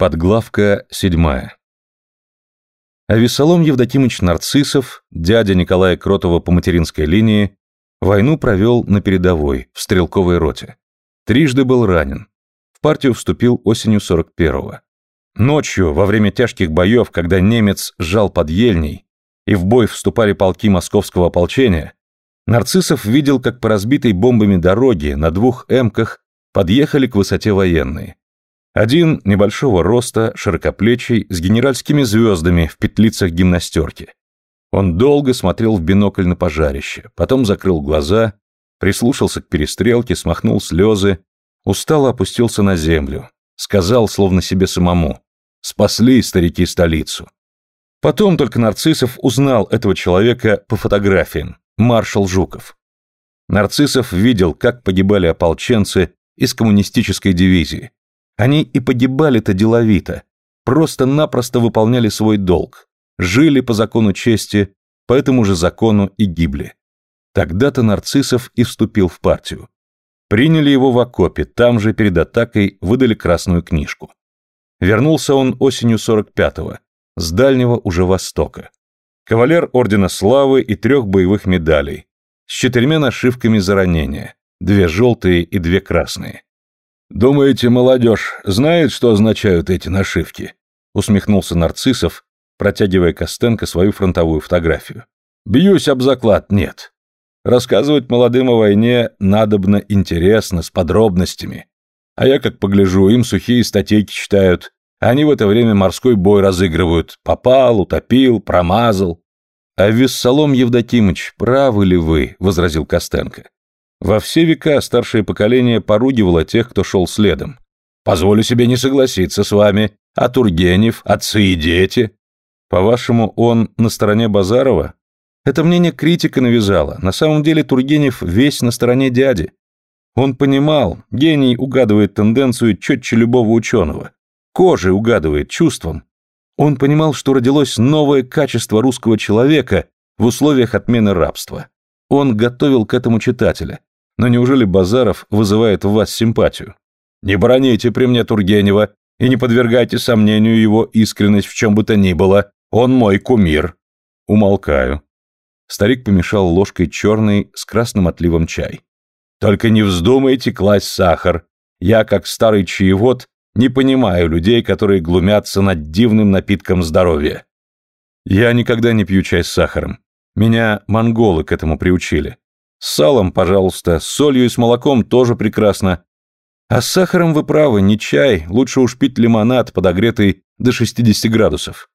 Подглавка седьмая. А Весолом Евдокимыч Нарциссов, дядя Николая Кротова по материнской линии, войну провел на передовой, в стрелковой роте. Трижды был ранен. В партию вступил осенью 41-го. Ночью, во время тяжких боев, когда немец сжал под Ельней, и в бой вступали полки московского ополчения, Нарциссов видел, как по разбитой бомбами дороге на двух эмках подъехали к высоте военные. Один небольшого роста, широкоплечий, с генеральскими звездами в петлицах гимнастерки. Он долго смотрел в бинокль на пожарище, потом закрыл глаза, прислушался к перестрелке, смахнул слезы, устало опустился на землю, сказал, словно себе самому, «Спасли старики столицу». Потом только Нарциссов узнал этого человека по фотографиям, маршал Жуков. Нарциссов видел, как погибали ополченцы из коммунистической дивизии. Они и погибали-то деловито, просто-напросто выполняли свой долг, жили по закону чести, по этому же закону и гибли. Тогда-то Нарциссов и вступил в партию. Приняли его в окопе, там же перед атакой выдали красную книжку. Вернулся он осенью 45-го, с дальнего уже Востока. Кавалер Ордена Славы и трех боевых медалей, с четырьмя нашивками за ранения, две желтые и две красные. «Думаете, молодежь знает, что означают эти нашивки?» усмехнулся Нарциссов, протягивая Костенко свою фронтовую фотографию. «Бьюсь об заклад, нет. Рассказывать молодым о войне надобно интересно, с подробностями. А я, как погляжу, им сухие статейки читают. Они в это время морской бой разыгрывают. Попал, утопил, промазал. А Виссалом Евдокимыч, правы ли вы, возразил Костенко. Во все века старшее поколение поругивало тех, кто шел следом. Позволю себе не согласиться с вами. А Тургенев, отцы и дети? По-вашему, он на стороне Базарова? Это мнение критика навязала. На самом деле Тургенев весь на стороне дяди. Он понимал, гений угадывает тенденцию четче любого ученого. Кожей угадывает, чувством. Он понимал, что родилось новое качество русского человека в условиях отмены рабства. Он готовил к этому читателя. Но неужели Базаров вызывает в вас симпатию? Не броните при мне Тургенева и не подвергайте сомнению его искренность в чем бы то ни было. Он мой кумир. Умолкаю. Старик помешал ложкой черный с красным отливом чай. Только не вздумайте класть сахар. Я, как старый чаевод, не понимаю людей, которые глумятся над дивным напитком здоровья. Я никогда не пью чай с сахаром. Меня монголы к этому приучили. С салом, пожалуйста, с солью и с молоком тоже прекрасно. А с сахаром вы правы, не чай, лучше уж пить лимонад, подогретый до 60 градусов.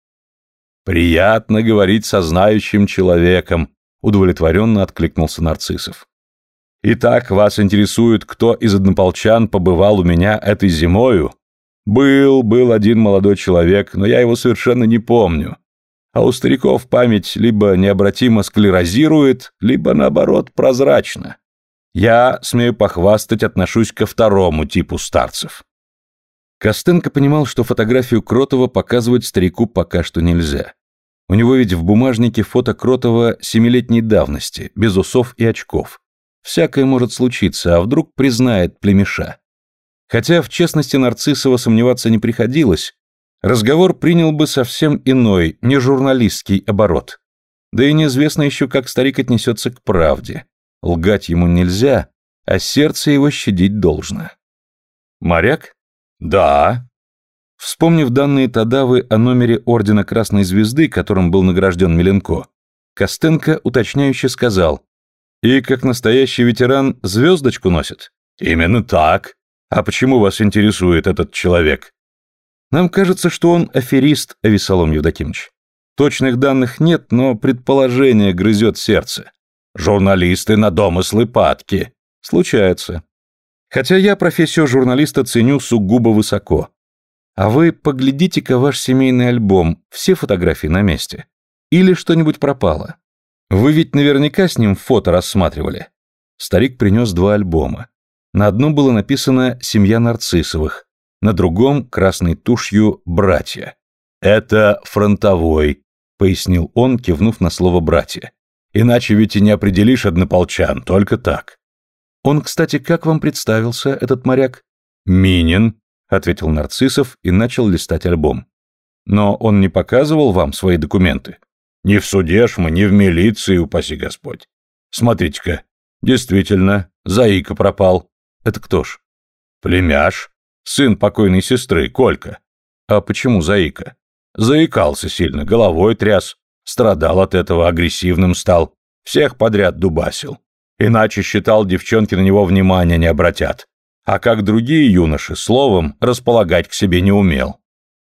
Приятно говорить со знающим человеком, удовлетворенно откликнулся Нарциссов. Итак, вас интересует, кто из однополчан побывал у меня этой зимою? Был, был один молодой человек, но я его совершенно не помню а у стариков память либо необратимо склерозирует, либо, наоборот, прозрачна. Я, смею похвастать, отношусь ко второму типу старцев. Костенко понимал, что фотографию Кротова показывать старику пока что нельзя. У него ведь в бумажнике фото Кротова семилетней давности, без усов и очков. Всякое может случиться, а вдруг признает племеша. Хотя в честности Нарциссова сомневаться не приходилось, разговор принял бы совсем иной, не журналистский оборот. Да и неизвестно еще, как старик отнесется к правде. Лгать ему нельзя, а сердце его щадить должно. Моряк? Да. Вспомнив данные Тадавы о номере Ордена Красной Звезды, которым был награжден Миленко, Костенко уточняюще сказал, «И как настоящий ветеран звездочку носит?» «Именно так. А почему вас интересует этот человек?» Нам кажется, что он аферист, Авесолом Евдокимович. Точных данных нет, но предположение грызет сердце. Журналисты на домыслы падки. Случается. Хотя я профессию журналиста ценю сугубо высоко. А вы поглядите-ка ваш семейный альбом, все фотографии на месте. Или что-нибудь пропало. Вы ведь наверняка с ним фото рассматривали. Старик принес два альбома. На одном было написано «Семья Нарциссовых», на другом красной тушью «братья». «Это фронтовой», — пояснил он, кивнув на слово «братья». «Иначе ведь и не определишь однополчан, только так». «Он, кстати, как вам представился, этот моряк?» «Минин. ответил Нарциссов и начал листать альбом. Но он не показывал вам свои документы? Не в суде ж мы, не в милиции, упаси Господь. Смотрите-ка, действительно, Заика пропал. Это кто ж? Племяш, сын покойной сестры, Колька. А почему Заика? Заикался сильно, головой тряс, страдал от этого, агрессивным стал, всех подряд дубасил. Иначе считал, девчонки на него внимания не обратят. А как другие юноши, словом, располагать к себе не умел.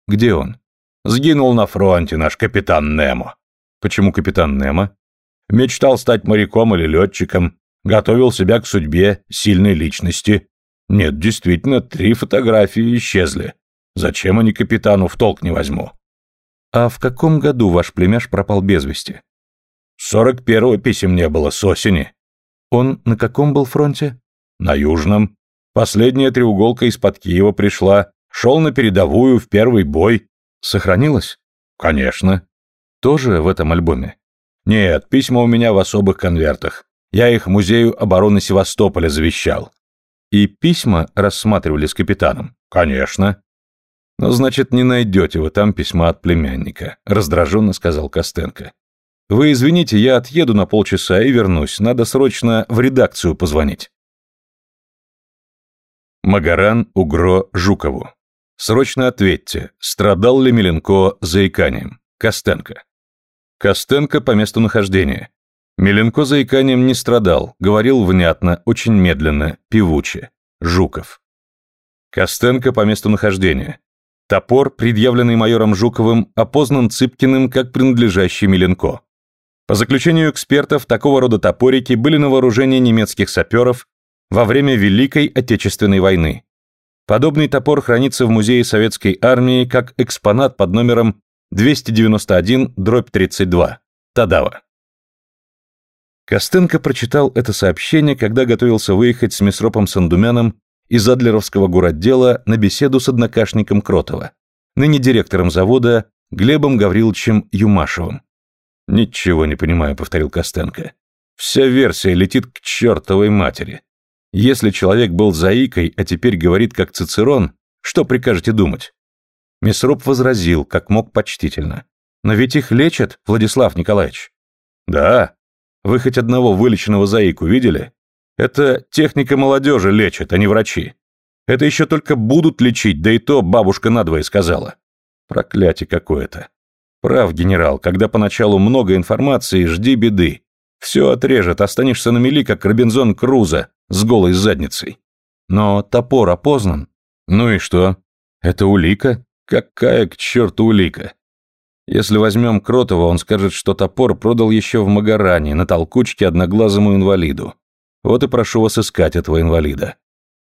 Где он? Сгинул на фронте наш капитан Немо. Почему капитан Немо? Мечтал стать моряком или летчиком, готовил себя к судьбе сильной личности. Нет, действительно, три фотографии исчезли. Зачем они капитану в толк не возьму? А в каком году ваш племяш пропал без вести? Сорок первого писем не было, с осени. Он на каком был фронте? На южном. Последняя треуголка из-под Киева пришла. Шел на передовую, в первый бой. Сохранилось? Конечно. Тоже в этом альбоме? Нет, письма у меня в особых конвертах. Я их Музею обороны Севастополя завещал. И письма рассматривали с капитаном? Конечно. Ну, значит, не найдете вы там письма от племянника, раздраженно сказал Костенко. Вы извините, я отъеду на полчаса и вернусь. Надо срочно в редакцию позвонить. Магаран Угро Жукову. Срочно ответьте, страдал ли Миленко заиканием? Костенко. Костенко по месту нахождения. Миленко заиканием не страдал, говорил внятно, очень медленно, певуче. Жуков. Костенко по месту нахождения. Топор, предъявленный майором Жуковым, опознан Цыпкиным как принадлежащий Миленко. По заключению экспертов, такого рода топорики были на вооружении немецких саперов во время Великой Отечественной войны. Подобный топор хранится в Музее Советской Армии как экспонат под номером 291-32. Тадава. Костенко прочитал это сообщение, когда готовился выехать с Месропом Сандумяном из Адлеровского городдела на беседу с однокашником Кротова, ныне директором завода Глебом Гавриловичем Юмашевым. «Ничего не понимаю», — повторил Костенко. «Вся версия летит к чертовой матери. Если человек был заикой, а теперь говорит как Цицерон, что прикажете думать? Месроп возразил, как мог почтительно. Но ведь их лечат, Владислав Николаевич. Да. Вы хоть одного вылеченного заику видели? Это техника молодежи лечит, а не врачи. Это еще только будут лечить, да и то бабушка надвое сказала. Проклятие какое-то. Прав, генерал, когда поначалу много информации, жди беды. Все отрежет, останешься на мели, как Робинзон Крузо, с голой задницей. Но топор опознан. Ну и что? Это улика? Какая к черту улика? Если возьмем Кротова, он скажет, что топор продал еще в Магаране, на толкучке одноглазому инвалиду. Вот и прошу вас искать этого инвалида.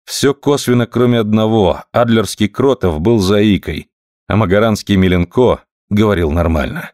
Все косвенно, кроме одного. Адлерский Кротов был заикой, а Магаранский Миленко говорил нормально.